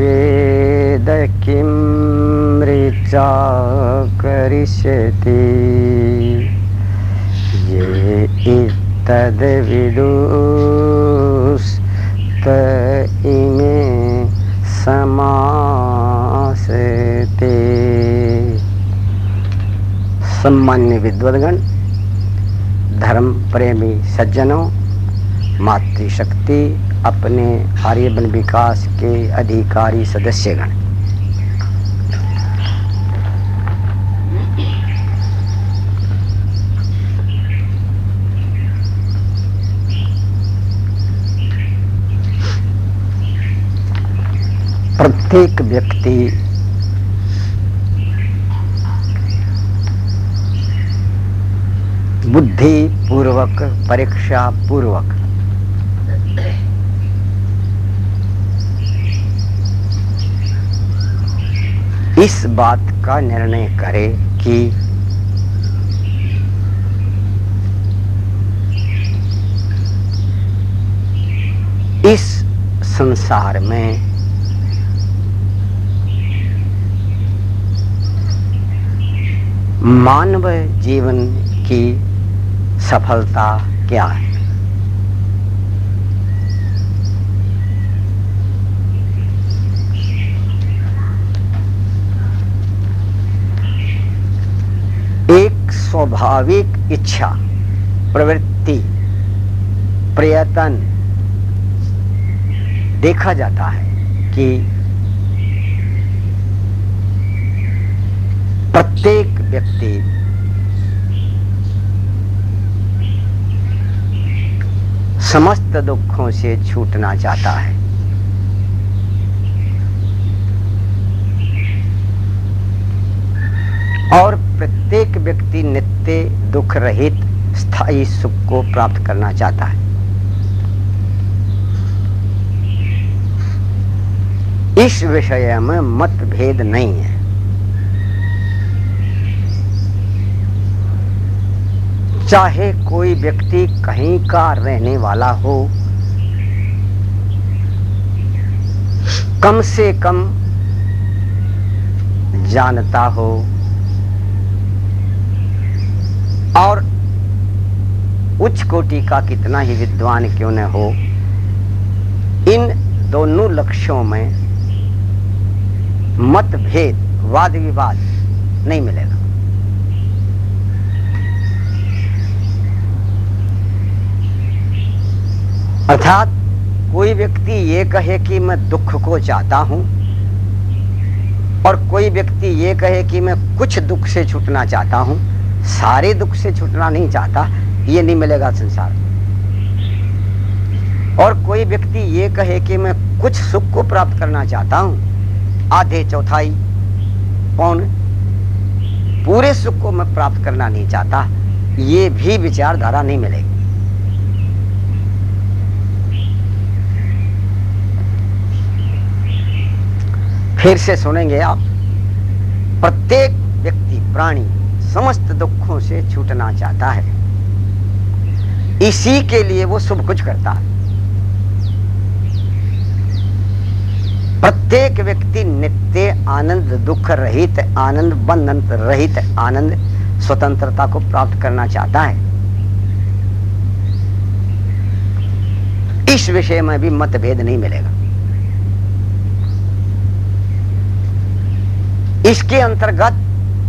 वेद किं ऋचा करिष्यति। ये इत्तद्विदुस्त इमे समासते। सम्मान्य विद्वदगण धर्म प्रेमी सज्जनों मातृशक्ति अपने आर्यवन विकास के अधिकारी सदस्यगण। प्रत्येक व्यक्ति बुद्धि पूर्वक परीक्षा पूर्वक इस बात का निर्णय करे कि इस संसार में मानव जीवन की सफलता क्या है एक स्वाभाविक इच्छा, प्रवृत्ति, प्रयत्न देखा जाता है कि प्रत्येक व्यक्ति समस्त दुखों से छूटना चाहता है। और प्रत्येक व्यक्ति नित्य दुख रहित स्थायी सुख को प्राप्त करना चाहता है। इस विषय में मतभेद नहीं है। चाहे कोई व्यक्ति कहीं का रहने वाला हो, कम से कम जानता हो और उच्च कोटि का कितना ही विद्वान क्यों न हो, इन दोनों लक्ष्यों में मतभेद वाद विवाद नहीं मिलेगा। अर्थात कोई व्यक्ति ये कहे कि मैं दुख को चाहता हूँ, और कोई व्यक्ति ये कहे कि मैं कुछ दुख से छूटना चाहता हूँ सारे दुख से छूटना नहीं चाहता, ये नहीं मिलेगा संसार और कोई व्यक्ति ये कहे कि मैं कुछ सुख को प्राप्त करना चाहता हूँ, आधे चौथाई, पौन, पूरे सुख को मैं प्राप्त करना नहीं चाहता, ये भी विचारधारा नहीं मिलेगी। फिर से सुनेंगे आप, प्रत्येक व्यक्ति, प्राणी समस्त दुखों से छूटना चाहता है। इसी के लिए वो सब कुछ करता है। प्रत्येक व्यक्ति नित्य आनंद, दुख रहित, आनंद, बंधन रहित, आनंद, स्वतंत्रता को प्राप्त करना चाहता है। इस विषय में भी मतभेद नहीं मिलेगा। इसके अंतर्गत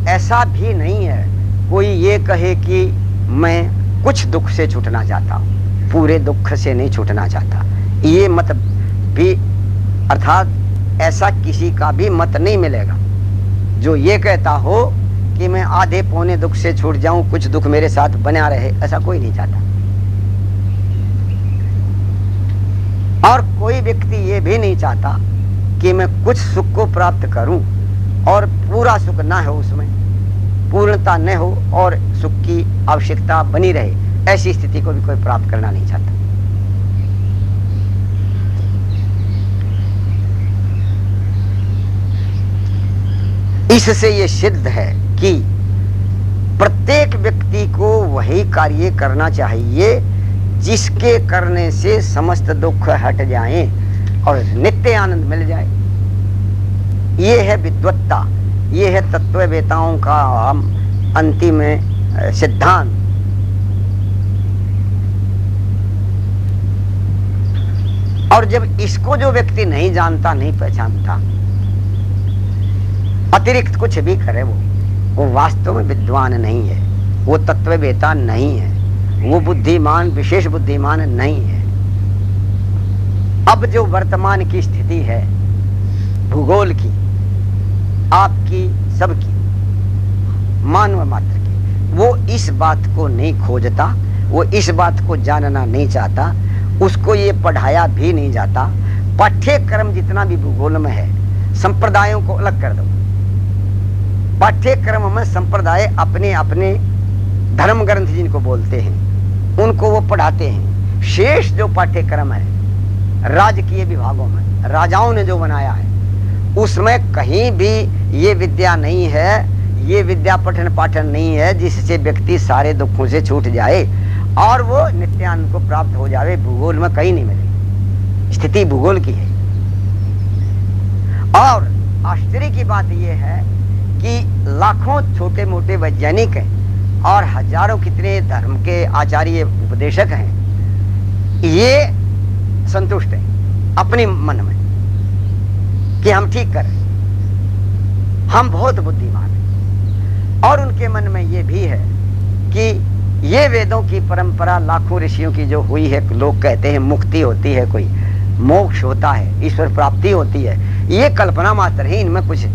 ऐसा भी नहीं है। कोई ये कहे कि मैं कुछ दुख से छूटना चाहता हूँ, पूरे दुख से नहीं छूटना चाहता। ये मत भी, अर्थात ऐसा किसी का भी मत नहीं मिलेगा। जो ये कहता हो कि मैं आधे पौने दुख से छूट जाऊँ, कुछ दुख मेरे साथ बना रहे, ऐसा कोई नहीं चाहता। और कोई व्यक्ति ये भी नहीं चाहता कि मैं कुछ सुख को प्राप्त करूँ और पूरा सुख ना हो उसमें। पूर्णता न हो और सुख की आवश्यकता बनी रहे, ऐसी स्थिति को भी कोई प्राप्त करना नहीं चाहता। इससे ये सिद्ध है कि प्रत्येक व्यक्ति को वही कार्य करना चाहिए, जिसके करने से समस्त दुख हट जाएँ और नित्य आनंद मिल जाए। ये है विद्वत्ता, ये है तत्ववेताओं का अंतिम सिद्धांत। और जब इसको जो व्यक्ति नहीं जानता, नहीं पहचानता, अतिरिक्त कुछ भी करे वो वो वास्तव में विद्वान नहीं है, वो तत्ववेता नहीं है, वो बुद्धिमान, विशेष बुद्धिमान नहीं है। अब जो वर्तमान की स्थिति है, भूगोल की आपकी, सबकी, मानव मात्र की। वो इस बात को नहीं खोजता, वो इस बात को जानना नहीं चाहता, उसको ये पढ़ाया भी नहीं जाता। पाठ्यक्रम जितना भी भूगोल में है, संप्रदायों को अलग कर दो। पाठ्यक्रम में संप्रदाय अपने अपने धर्म ग्रंथ जिनको बोलते हैं, उनको वो पढ़ाते हैं। शेष जो पाठ्यक्रम है, राजकीय विभागों में, राजाओं ने जो बनाया है उसमें कहीं भी ये विद्या नहीं है, ये विद्या पठन पाठन नहीं है, जिससे व्यक्ति सारे दुखों से छूट जाए और वो नित्यानंद को प्राप्त हो जाए भूगोल में कहीं नहीं मिले स्थिति भूगोल की है। और आश्चर्य की बात यह है कि लाखों छोटे मोटे वैज्ञानिक हैं और हज़ारों कितने धर्म के आचार्य उपदेशक हैं। ये संतुष्ट हैं अपने मन में। कि हम ठीक कर हम बहुत बुद्धिमान हैं। और उनके मन में ये भी है कि ये वेदों की परंपरा लाखों ऋषियों की जो हुई है, लोग कहते हैं मुक्ति होती है कोई, मोक्ष होता है, ईश्वर प्राप्ति होती है। ये कल्पना मात्र है इनमें कुछ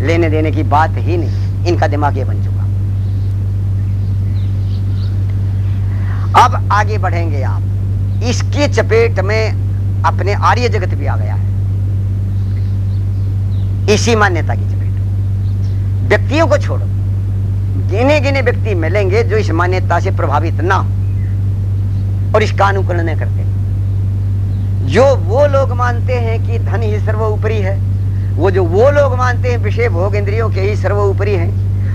लेने देने की बात ही नहीं, इनका दिमाग ये बन चुका। अब आगे बढ़ेंगे आप। इसकी चपेट में अपने आर्य जगत भी आ गया है। इसी मान्यता की चपेट व्यक्तियों को छोड़ो। गिने गिने व्यक्ति मिलेंगे जो इस मान्यता से प्रभावित ना हो और इसका अनुकरण न करते जो वो लोग मानते हैं कि धन ही सर्वोपरि है, वो जो वो लोग मानते हैं विषय भोग इंद्रियों के ही सर्व सर्वोपरि है,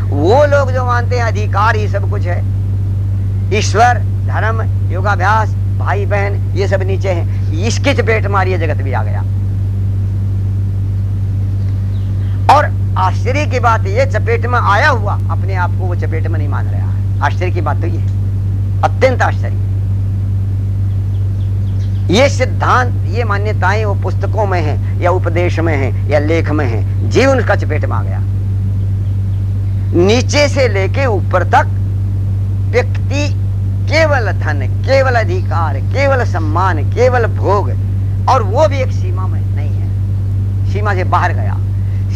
वो लोग जो मानते हैं अधिकार ही सब कुछ है, ईश्वर, धर्म, योगाभ्यास भाई बहन ये सब नीचे हैं। इसके चपेट मारिए जगत भी आ गया और आश्चर्य की बात ये, चपेट में आया हुआ। अपने आप को वो चपेट में नहीं मान रहा है। आश्चर्य की बात तो ये, अत्यंत आश्चर्य। ये सिद्धांत, ये मान्यताएँ वो पुस्तकों में हैं, या उपदेश में हैं, या लेख में हैं, जीवन उसका चपेट में आ गया। नीचे से लेके ऊपर तक व्यक्ति केवल धन, केवल अधिकार, केवल सम्मान, केवल भोग, और वो भी एक सीमा में नहीं है। सीमा से बाहर गया।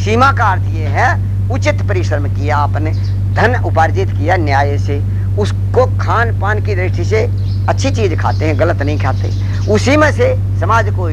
सीमा का अर्थ ये है, उचित परिश्रम किया आपने, धन उपार्जित किया न्याय से, उसको खान पान की दृष्टि से अच्छी चीज़ खाते हैं, गलत नहीं खाते। उसी में से समाज को